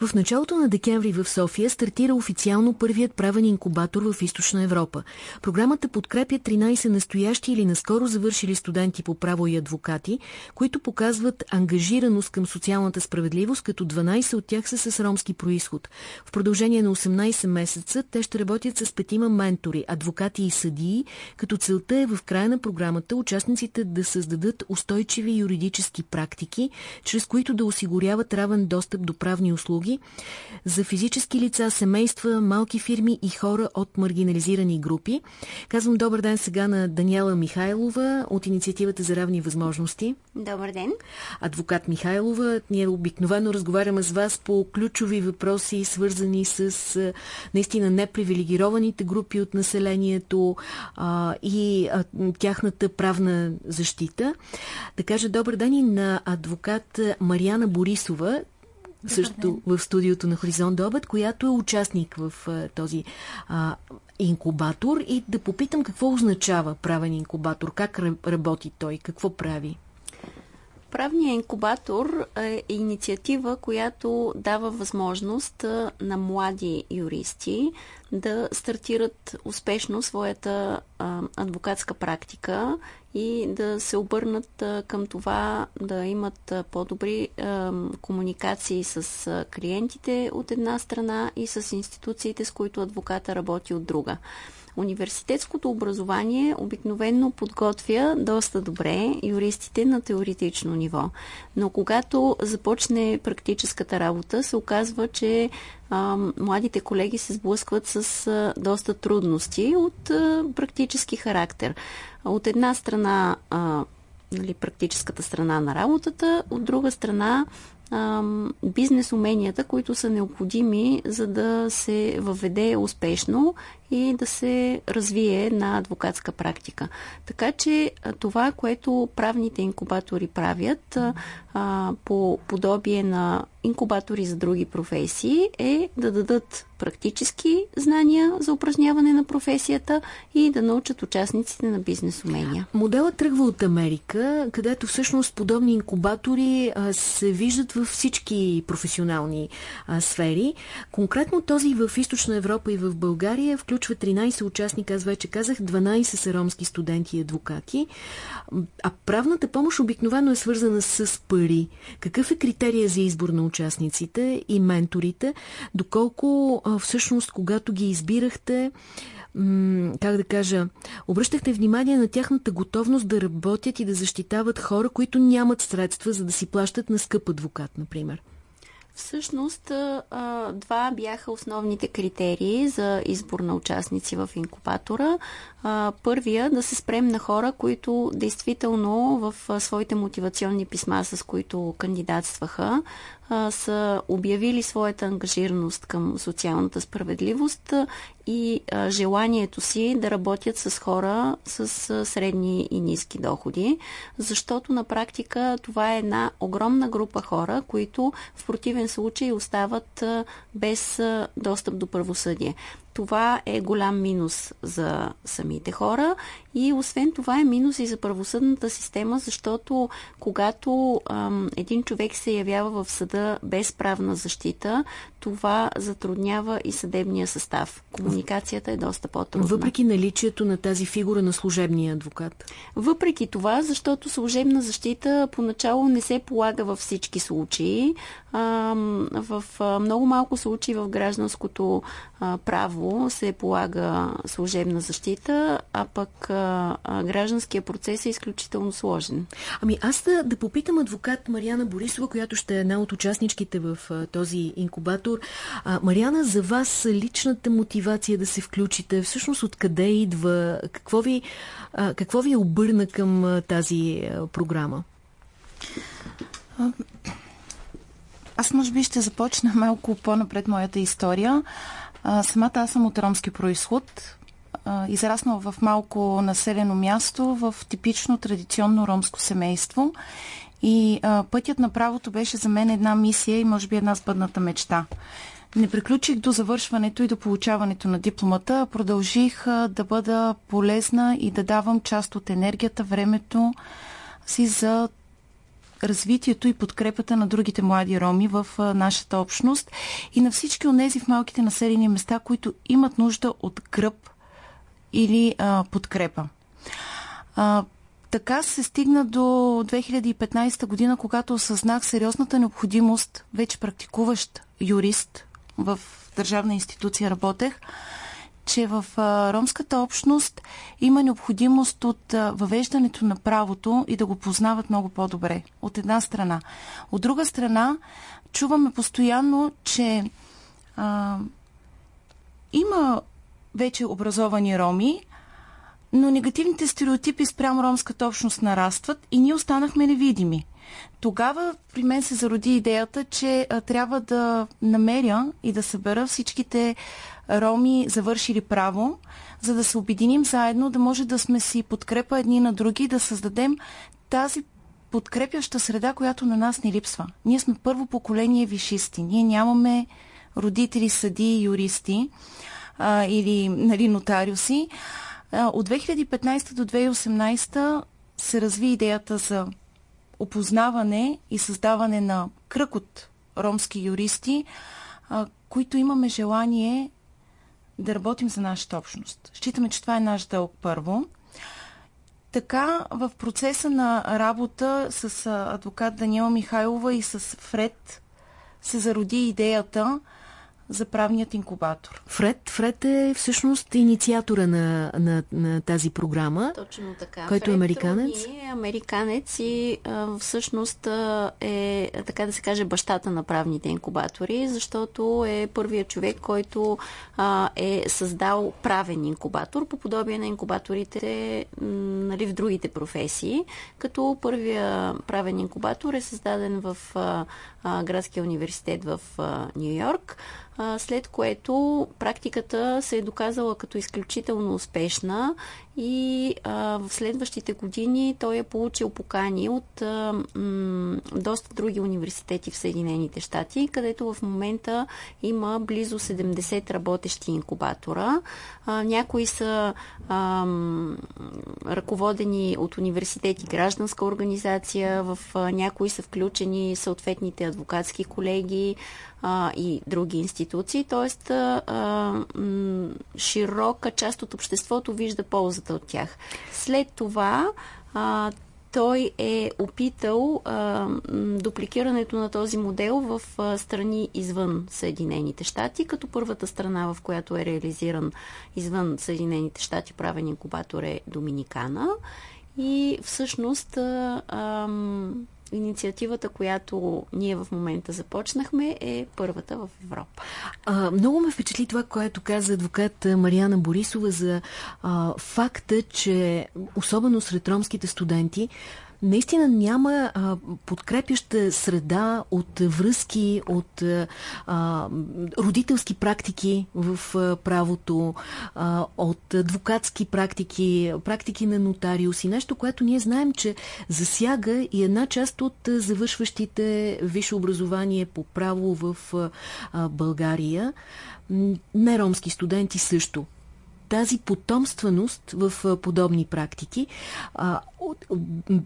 В началото на декември в София стартира официално първият правен инкубатор в Източна Европа. Програмата подкрепя 13 настоящи или наскоро завършили студенти по право и адвокати, които показват ангажираност към социалната справедливост, като 12 от тях са с ромски происход. В продължение на 18 месеца те ще работят с петима ментори, адвокати и съдии, като целта е в края на програмата участниците да създадат устойчиви юридически практики, чрез които да осигуряват равен достъп до правни услуги услуги за физически лица, семейства, малки фирми и хора от маргинализирани групи. Казвам добър ден сега на Даниела Михайлова от Инициативата за равни възможности. Добър ден. Адвокат Михайлова. Ние обикновено разговаряме с вас по ключови въпроси, свързани с наистина непривилегированите групи от населението а, и а, тяхната правна защита. Да кажа добър ден и на адвокат Мариана Борисова също в студиото на Хоризонт Добът, която е участник в а, този а, инкубатор и да попитам какво означава правен инкубатор, как работи той, какво прави? Правният инкубатор е инициатива, която дава възможност на млади юристи да стартират успешно своята адвокатска практика и да се обърнат към това да имат по-добри комуникации с клиентите от една страна и с институциите, с които адвоката работи от друга. Университетското образование обикновенно подготвя доста добре юристите на теоретично ниво. Но когато започне практическата работа, се оказва, че а, младите колеги се сблъскват с а, доста трудности от а, практически характер. От една страна а, нали, практическата страна на работата, от друга страна бизнес уменията, които са необходими, за да се въведе успешно и да се развие на адвокатска практика. Така че това, което правните инкубатори правят а, по подобие на инкубатори за други професии е да дадат практически знания за упражняване на професията и да научат участниците на бизнес умения. Моделът тръгва от Америка, където всъщност подобни инкубатори а, се виждат във всички професионални а, сфери. Конкретно този в Източна Европа и в България включва 13 участника, аз вече казах, 12 са ромски студенти и адвокати. А правната помощ обикновено е свързана с пари. Какъв е критерия за избор на участниците и менторите? Доколко всъщност, когато ги избирахте, как да кажа, обръщахте внимание на тяхната готовност да работят и да защитават хора, които нямат средства, за да си плащат на скъп адвокат, например? Всъщност, два бяха основните критерии за избор на участници в инкубатора. Първия да се спрем на хора, които действително в своите мотивационни писма, с които кандидатстваха, са обявили своята ангажираност към социалната справедливост и желанието си да работят с хора с средни и ниски доходи, защото на практика това е една огромна група хора, които в противен случай остават без достъп до правосъдие. Това е голям минус за самите хора и освен това е минус и за правосъдната система, защото когато ам, един човек се явява в съда без правна защита, това затруднява и съдебния състав. Комуникацията е доста по-трудна. Въпреки наличието на тази фигура на служебния адвокат? Въпреки това, защото служебна защита поначало не се полага във всички случаи. А, в много малко случаи в гражданското а, право се полага служебна защита, а пък а, гражданския процес е изключително сложен. Ами аз да, да попитам адвокат Мариана Борисова, която ще е една от участничките в а, този инкубатор. А, Мариана, за вас личната мотивация да се включите, всъщност откъде идва? Какво ви, а, какво ви обърна към а, тази а, програма? Аз може би ще започна малко по-напред моята история. А, самата аз съм от ромски происход. Израснала в малко населено място, в типично традиционно ромско семейство. И а, пътят на правото беше за мен една мисия и може би една сбъдната мечта. Не приключих до завършването и до получаването на дипломата, а продължих а, да бъда полезна и да давам част от енергията, времето си за развитието и подкрепата на другите млади роми в а, нашата общност и на всички от тези в малките населени места, които имат нужда от гръб или а, подкрепа. А, така се стигна до 2015 година, когато осъзнах сериозната необходимост, вече практикуващ юрист в държавна институция работех, че в а, ромската общност има необходимост от а, въвеждането на правото и да го познават много по-добре. От една страна. От друга страна, чуваме постоянно, че а, има вече образовани роми, но негативните стереотипи спрямо ромската общност нарастват и ние останахме невидими. Тогава при мен се зароди идеята, че а, трябва да намеря и да събера всичките роми, завършили право, за да се обединим заедно, да може да сме си подкрепа едни на други, да създадем тази подкрепяща среда, която на нас ни липсва. Ние сме първо поколение вишисти. Ние нямаме родители, съди, юристи а, или нали, нотариуси. А, от 2015 до 2018 се разви идеята за опознаване и създаване на кръг от ромски юристи, а, които имаме желание да работим за нашата общност. Считаме, че това е наш дълг първо. Така, в процеса на работа с адвокат Даниела Михайлова и с Фред се зароди идеята за правният инкубатор. Фред, Фред е всъщност инициатора на, на, на тази програма. Точно така. Който е американец. е американец и а, всъщност е, така да се каже, бащата на правните инкубатори, защото е първият човек, който а, е създал правен инкубатор, по подобие на инкубаторите нали, в другите професии, като първия правен инкубатор е създаден в а, а, Градския университет в Нью Йорк след което практиката се е доказала като изключително успешна и а, в следващите години той е получил покани от а, м, доста други университети в Съединените щати, където в момента има близо 70 работещи инкубатора. А, някои са а, м, ръководени от университети гражданска организация, в а, някои са включени съответните адвокатски колеги а, и други институции, т.е. широка част от обществото вижда ползата от тях. След това а, той е опитал а, дупликирането на този модел в а, страни извън Съединените щати, като първата страна, в която е реализиран извън Съединените щати правен инкубатор е Доминикана. И всъщност а, а, инициативата, която ние в момента започнахме, е първата в Европа. А, много ме впечатли това, което каза адвокат Мариана Борисова за а, факта, че особено сред ромските студенти наистина няма а, подкрепяща среда от връзки, от а, родителски практики в а, правото, а, от адвокатски практики, практики на нотариуси. Нещо, което ние знаем, че засяга и една част от завършващите висше образование по право в а, България. Неромски студенти също тази потомственост в подобни практики.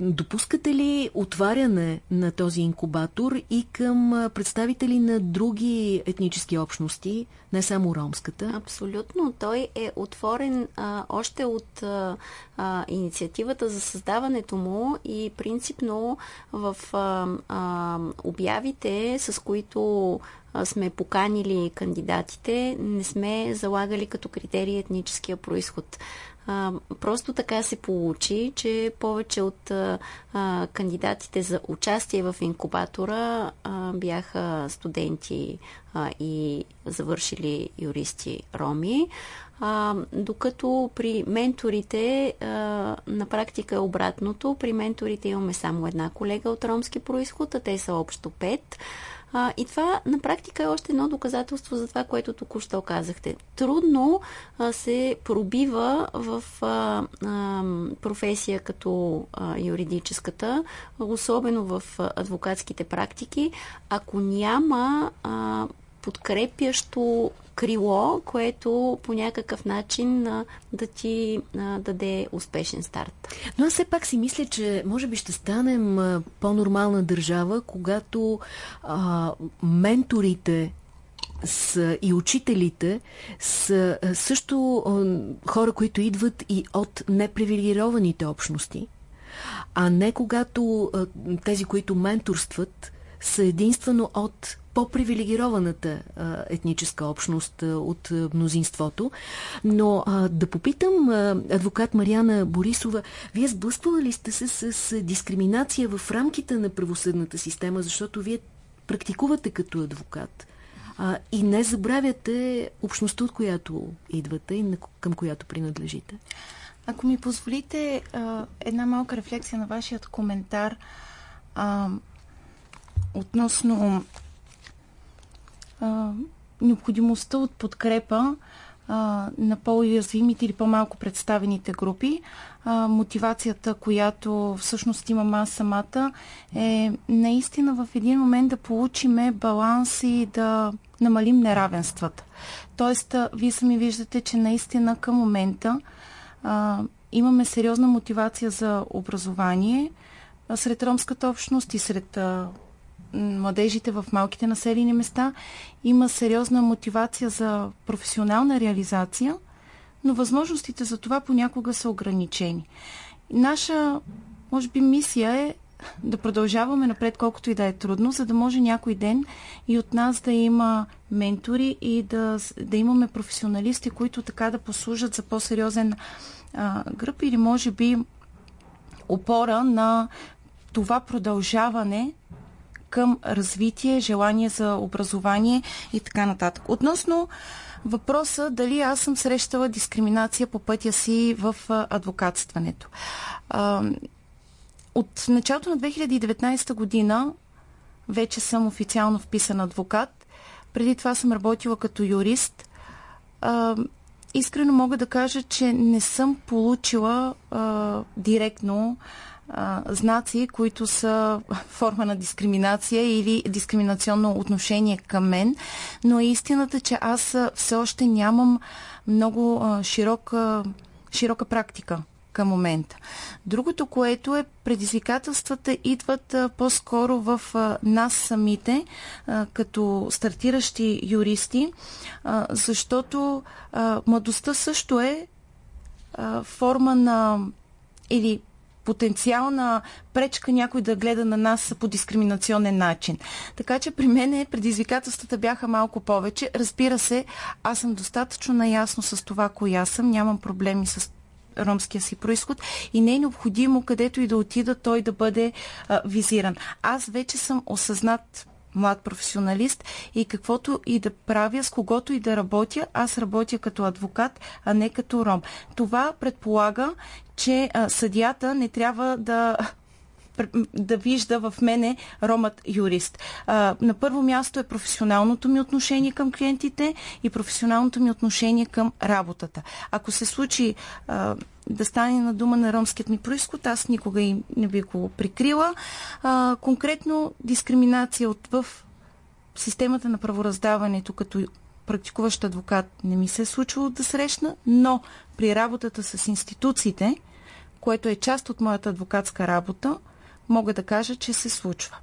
Допускате ли отваряне на този инкубатор и към представители на други етнически общности, не само ромската? Абсолютно. Той е отворен а, още от а, а, инициативата за създаването му и принципно в а, а, обявите, с които сме поканили кандидатите, не сме залагали като критерий етническия происход. Просто така се получи, че повече от кандидатите за участие в инкубатора бяха студенти и завършили юристи роми. А, докато при менторите а, на практика е обратното. При менторите имаме само една колега от ромски происход, а те са общо пет. А, и това на практика е още едно доказателство за това, което току-що казахте. Трудно а, се пробива в а, а, професия като а, юридическата, особено в адвокатските практики, ако няма а, подкрепящо крило, което по някакъв начин а, да ти а, даде успешен старт. Но аз все пак си мисля, че може би ще станем по-нормална държава, когато а, менторите с, и учителите са също хора, които идват и от непривилегированите общности, а не когато тези, които менторстват, са единствено от по-привилегированата етническа общност от мнозинството. Но а, да попитам а, адвокат Мариана Борисова, вие сблъсквала ли сте се с, с дискриминация в рамките на правосъдната система, защото вие практикувате като адвокат? а, и не забравяте общността, от която идвате и към която принадлежите. Ако ми позволите а, една малка рефлексия на вашият коментар а, относно а, необходимостта от подкрепа а, на по-уязвимите или по-малко представените групи. А, мотивацията, която всъщност имам аз самата, е наистина в един момент да получиме баланс и да намалим неравенствата. Тоест, вие сами виждате, че наистина към момента а, имаме сериозна мотивация за образование а, сред ромската общност и сред а, младежите в малките населени места. Има сериозна мотивация за професионална реализация, но възможностите за това понякога са ограничени. Наша, може би, мисия е да продължаваме напред, колкото и да е трудно, за да може някой ден и от нас да има ментори и да, да имаме професионалисти, които така да послужат за по-сериозен гръб или може би опора на това продължаване към развитие, желание за образование и така нататък. Относно въпроса дали аз съм срещала дискриминация по пътя си в адвокатстването. От началото на 2019 година вече съм официално вписан адвокат. Преди това съм работила като юрист. искрено мога да кажа, че не съм получила директно знаци, които са форма на дискриминация или дискриминационно отношение към мен, но е истината, че аз все още нямам много широка, широка практика към момента. Другото, което е предизвикателствата идват по-скоро в а, нас самите, а, като стартиращи юристи, а, защото младостта също е форма на или потенциална пречка някой да гледа на нас по дискриминационен начин. Така че при мен предизвикателствата бяха малко повече. Разбира се, аз съм достатъчно наясно с това, коя съм, нямам проблеми с ромския си происход и не е необходимо където и да отида той да бъде а, визиран. Аз вече съм осъзнат млад професионалист и каквото и да правя, с когото и да работя, аз работя като адвокат, а не като ром. Това предполага, че а, съдията не трябва да да вижда в мене ромът юрист. А, на първо място е професионалното ми отношение към клиентите и професионалното ми отношение към работата. Ако се случи а, да стане на дума на ромският ми происход, аз никога и не би го прикрила. А, конкретно дискриминация от, в системата на правораздаването като практикуващ адвокат не ми се е случвало да срещна, но при работата с институциите, което е част от моята адвокатска работа, мога да кажа, че се случва.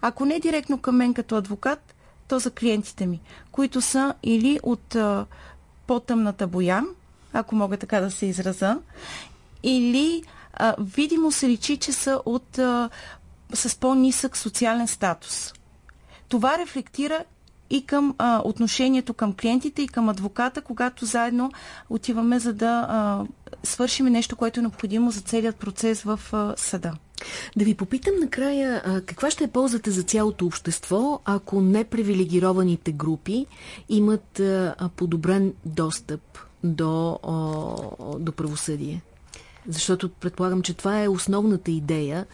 Ако не директно към мен като адвокат, то за клиентите ми, които са или от по-тъмната боя, ако мога така да се израза, или а, видимо се личи, че са от, а, с по-нисък социален статус. Това рефлектира и към а, отношението към клиентите и към адвоката, когато заедно отиваме за да а, свършим нещо, което е необходимо за целият процес в а, съда. Да ви попитам накрая, а, каква ще е ползата за цялото общество, ако непривилегированите групи имат а, подобрен достъп до, а, до правосъдие? Защото предполагам, че това е основната идея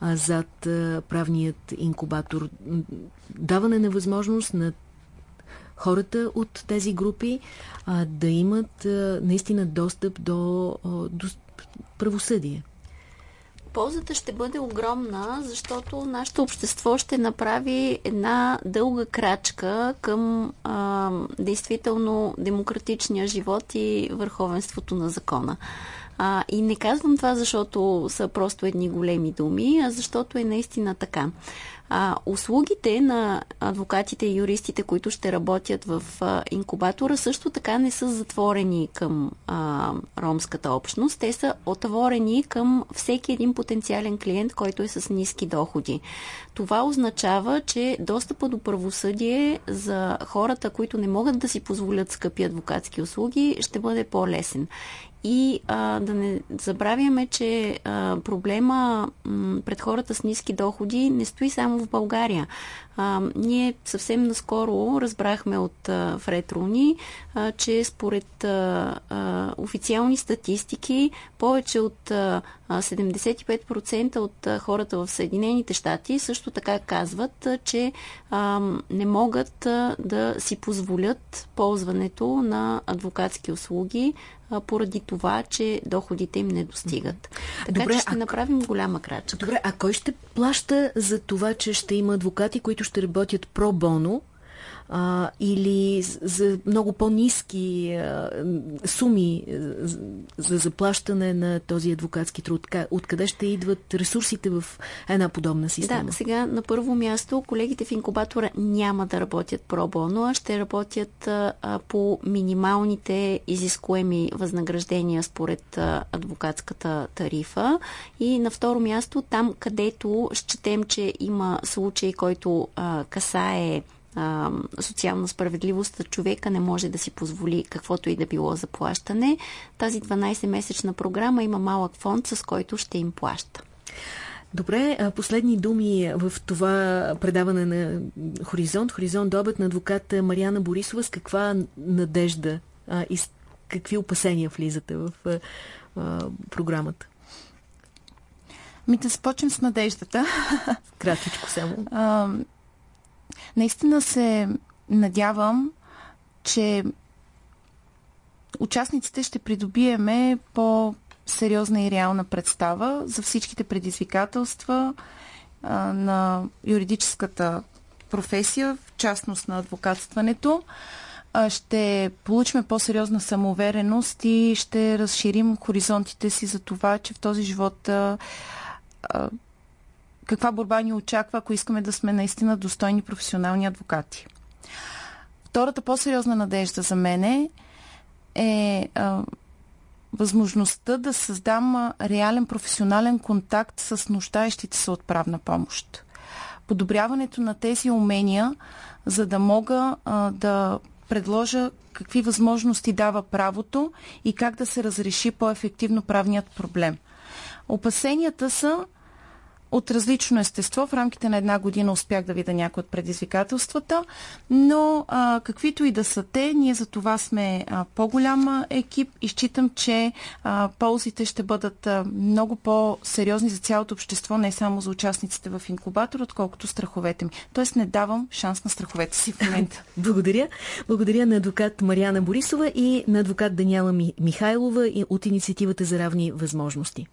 а, зад а, правният инкубатор. Даване на възможност на хората от тези групи а, да имат а, наистина достъп до, а, до правосъдие. Ползата ще бъде огромна, защото нашето общество ще направи една дълга крачка към а, действително демократичния живот и върховенството на закона. А, и не казвам това, защото са просто едни големи думи, а защото е наистина така. А, услугите на адвокатите и юристите, които ще работят в а, инкубатора, също така не са затворени към а, ромската общност. Те са отворени към всеки един потенциален клиент, който е с ниски доходи. Това означава, че достъпа до правосъдие за хората, които не могат да си позволят скъпи адвокатски услуги, ще бъде по-лесен. И а, да не забравяме, че а, проблема м, пред хората с ниски доходи не стои само в България. А, ние съвсем наскоро разбрахме от а, Фред Руни, а, че според а, а, официални статистики повече от а, 75% от а, хората в Съединените щати също така казват, а, че а, не могат а, да си позволят ползването на адвокатски услуги поради това, че доходите им не достигат. Така Добре, че ще а... направим голяма крачка. Добре, а кой ще плаща за това, че ще има адвокати, които ще работят про-боно а, или за много по-низки суми за заплащане на този адвокатски труд? Откъде ще идват ресурсите в една подобна система? Да, сега на първо място колегите в инкубатора няма да работят про-боно, а ще работят а, по минималните изискуеми възнаграждения според а, адвокатската тарифа. И на второ място, там където счетем, че има случай, който а, касае а, социална справедливост, човека не може да си позволи каквото и да било заплащане. Тази 12-месечна програма има малък фонд, с който ще им плаща. Добре, последни думи в това предаване на Хоризонт, Хоризонт добът на адвоката Мариана Борисова. С каква надежда а, и с какви опасения влизате в а, програмата? Ми да започнем с надеждата. Кратичко само. Наистина се надявам, че участниците ще придобиеме по сериозна и реална представа за всичките предизвикателства на юридическата професия, в частност на адвокатстването. Ще получим по-сериозна самоувереност и ще разширим хоризонтите си за това, че в този живот каква борба ни очаква, ако искаме да сме наистина достойни професионални адвокати. Втората по-сериозна надежда за мене е а, възможността да създам реален професионален контакт с нуждаещите се от правна помощ. Подобряването на тези умения, за да мога а, да предложа какви възможности дава правото и как да се разреши по-ефективно правният проблем. Опасенията са, от различно естество. В рамките на една година успях да видя някои от предизвикателствата, но а, каквито и да са те, ние за това сме по-голям екип и считам, че а, ползите ще бъдат а, много по-сериозни за цялото общество, не само за участниците в инкубатор, отколкото страховете ми. Тоест не давам шанс на страховете си в момента. Благодаря. Благодаря на адвокат Мариана Борисова и на адвокат Даниела Михайлова от инициативата за равни възможности.